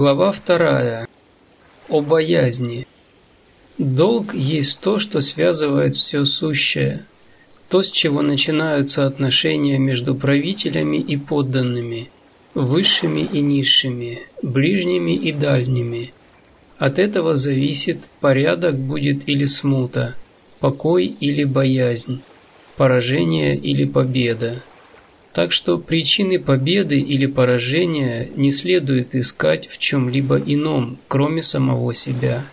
Глава вторая. О боязни. Долг есть то, что связывает все сущее, то, с чего начинаются отношения между правителями и подданными, высшими и низшими, ближними и дальними. От этого зависит, порядок будет или смута, покой или боязнь, поражение или победа. Так что причины победы или поражения не следует искать в чем-либо ином, кроме самого себя.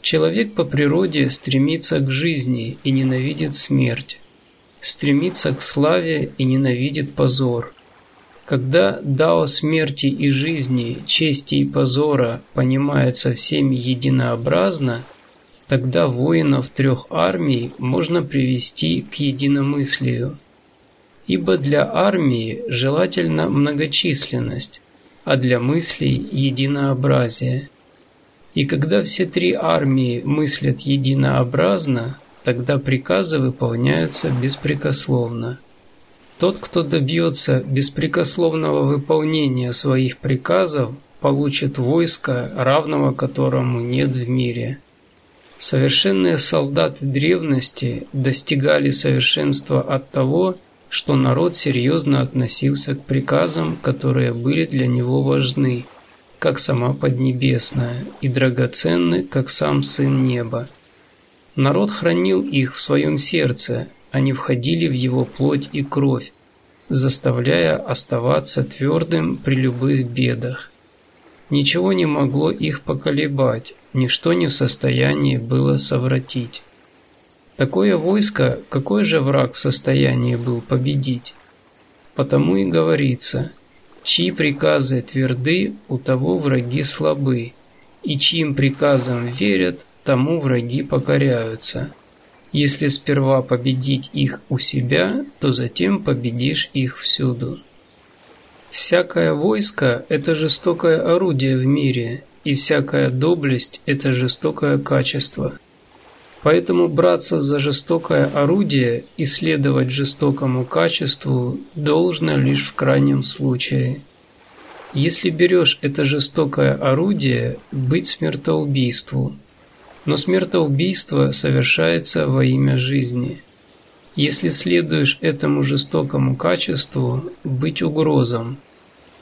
Человек по природе стремится к жизни и ненавидит смерть, стремится к славе и ненавидит позор. Когда дао смерти и жизни, чести и позора понимается всеми единообразно, тогда воинов трех армий можно привести к единомыслию – ибо для армии желательна многочисленность, а для мыслей – единообразие. И когда все три армии мыслят единообразно, тогда приказы выполняются беспрекословно. Тот, кто добьется беспрекословного выполнения своих приказов, получит войско, равного которому нет в мире. Совершенные солдаты древности достигали совершенства от того, что народ серьезно относился к приказам, которые были для него важны, как сама Поднебесная, и драгоценны, как сам Сын Неба. Народ хранил их в своем сердце, они входили в его плоть и кровь, заставляя оставаться твердым при любых бедах. Ничего не могло их поколебать, ничто не в состоянии было совратить. Такое войско, какой же враг в состоянии был победить? Потому и говорится, чьи приказы тверды, у того враги слабы, и чьим приказам верят, тому враги покоряются. Если сперва победить их у себя, то затем победишь их всюду. Всякое войско – это жестокое орудие в мире, и всякая доблесть – это жестокое качество – Поэтому браться за жестокое орудие и следовать жестокому качеству должно лишь в крайнем случае. Если берешь это жестокое орудие, быть смертоубийству. Но смертоубийство совершается во имя жизни. Если следуешь этому жестокому качеству, быть угрозам.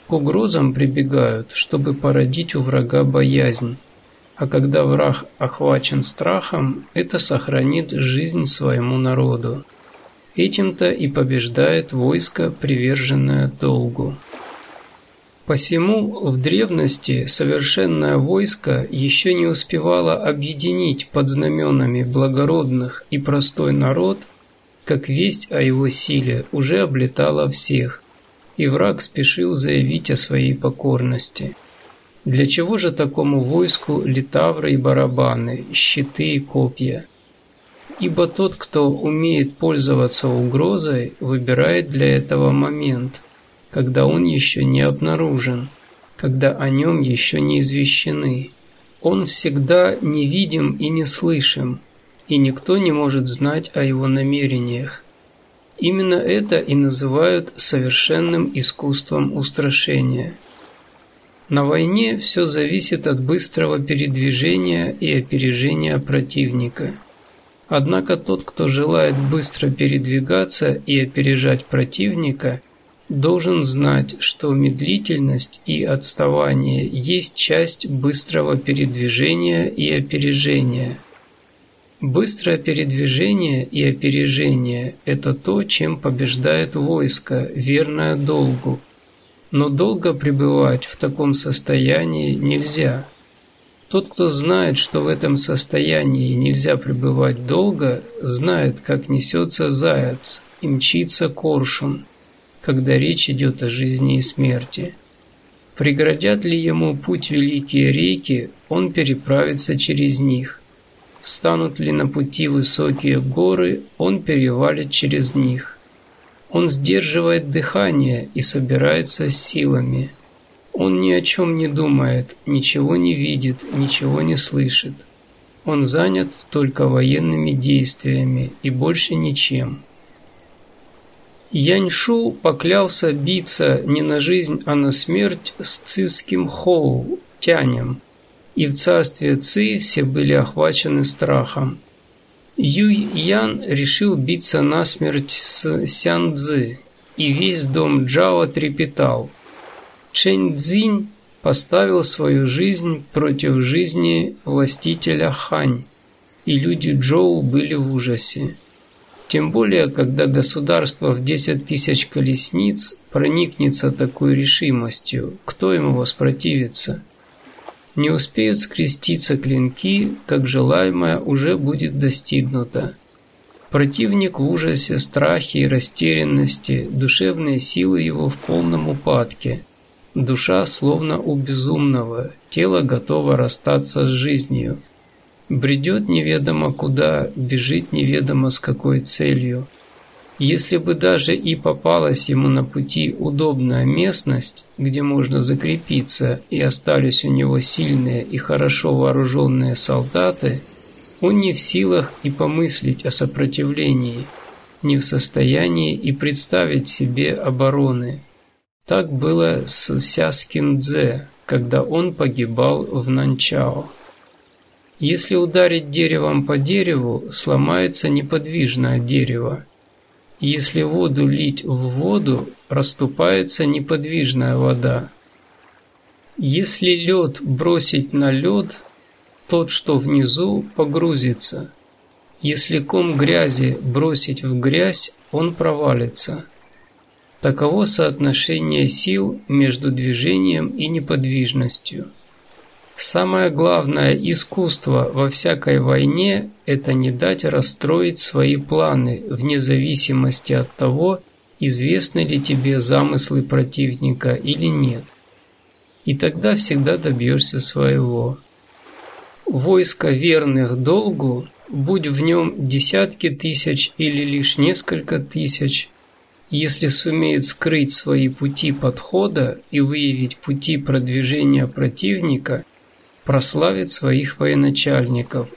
К угрозам прибегают, чтобы породить у врага боязнь а когда враг охвачен страхом, это сохранит жизнь своему народу. Этим-то и побеждает войско, приверженное долгу. Посему в древности совершенное войско еще не успевало объединить под знаменами благородных и простой народ, как весть о его силе уже облетала всех, и враг спешил заявить о своей покорности – для чего же такому войску литавры и барабаны, щиты и копья? Ибо тот, кто умеет пользоваться угрозой, выбирает для этого момент, когда он еще не обнаружен, когда о нем еще не извещены. Он всегда невидим и не слышим, и никто не может знать о его намерениях. Именно это и называют совершенным искусством устрашения – на войне все зависит от быстрого передвижения и опережения противника. Однако тот, кто желает быстро передвигаться и опережать противника, должен знать, что медлительность и отставание есть часть быстрого передвижения и опережения. Быстрое передвижение и опережение – это то, чем побеждает войско, верное долгу, но долго пребывать в таком состоянии нельзя. Тот, кто знает, что в этом состоянии нельзя пребывать долго, знает, как несется заяц и мчится коршун, когда речь идет о жизни и смерти. Преградят ли ему путь великие реки, он переправится через них. Встанут ли на пути высокие горы, он перевалит через них. Он сдерживает дыхание и собирается с силами. Он ни о чем не думает, ничего не видит, ничего не слышит. Он занят только военными действиями и больше ничем. Яньшу поклялся биться не на жизнь, а на смерть с циским Хоу, тянем, и в царстве Ци все были охвачены страхом. Юй Ян решил биться насмерть с Сян Цзы, и весь дом Джао трепетал. Чэнь Цзинь поставил свою жизнь против жизни властителя Хань, и люди Джоу были в ужасе. Тем более, когда государство в 10 тысяч колесниц проникнется такой решимостью, кто ему воспротивится? Не успеют скреститься клинки, как желаемое уже будет достигнуто. Противник в ужасе, страхе и растерянности, душевные силы его в полном упадке. Душа словно у безумного, тело готово расстаться с жизнью. Бредет неведомо куда, бежит неведомо с какой целью. Если бы даже и попалась ему на пути удобная местность, где можно закрепиться, и остались у него сильные и хорошо вооруженные солдаты, он не в силах и помыслить о сопротивлении, не в состоянии и представить себе обороны. Так было с Сяскин Дзе, когда он погибал в Нанчао. Если ударить деревом по дереву, сломается неподвижное дерево. Если воду лить в воду, расступается неподвижная вода. Если лед бросить на лед, тот, что внизу, погрузится. Если ком грязи бросить в грязь, он провалится. Таково соотношение сил между движением и неподвижностью. Самое главное искусство во всякой войне – это не дать расстроить свои планы, вне зависимости от того, известны ли тебе замыслы противника или нет. И тогда всегда добьешься своего. Войско верных долгу, будь в нем десятки тысяч или лишь несколько тысяч, если сумеет скрыть свои пути подхода и выявить пути продвижения противника – прославит своих военачальников